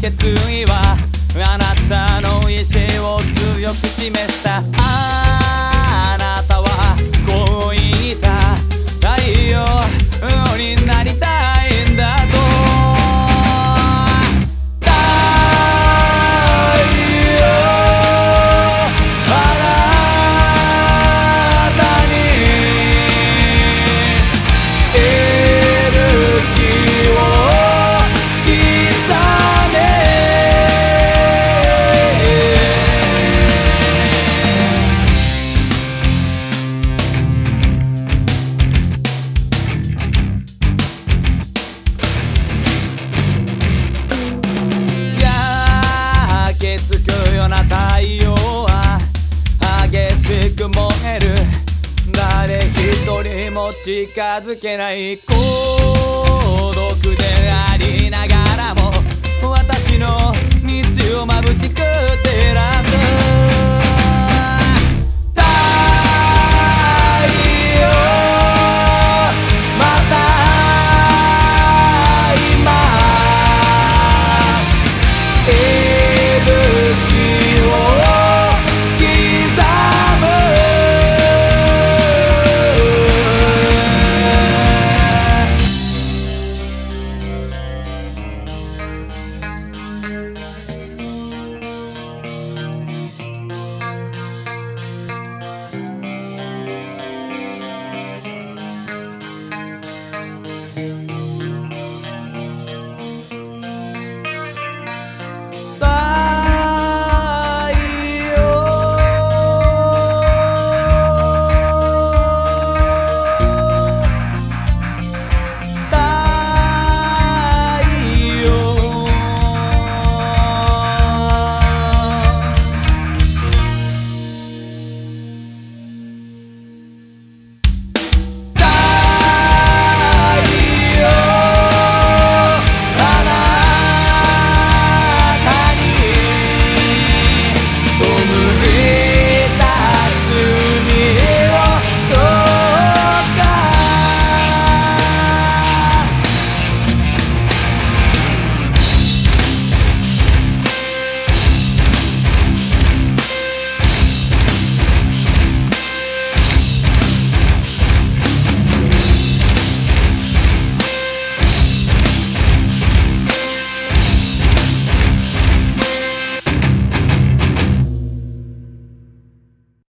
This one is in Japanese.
決意はあなたの意志を強くしめ近づけない孤独でありながら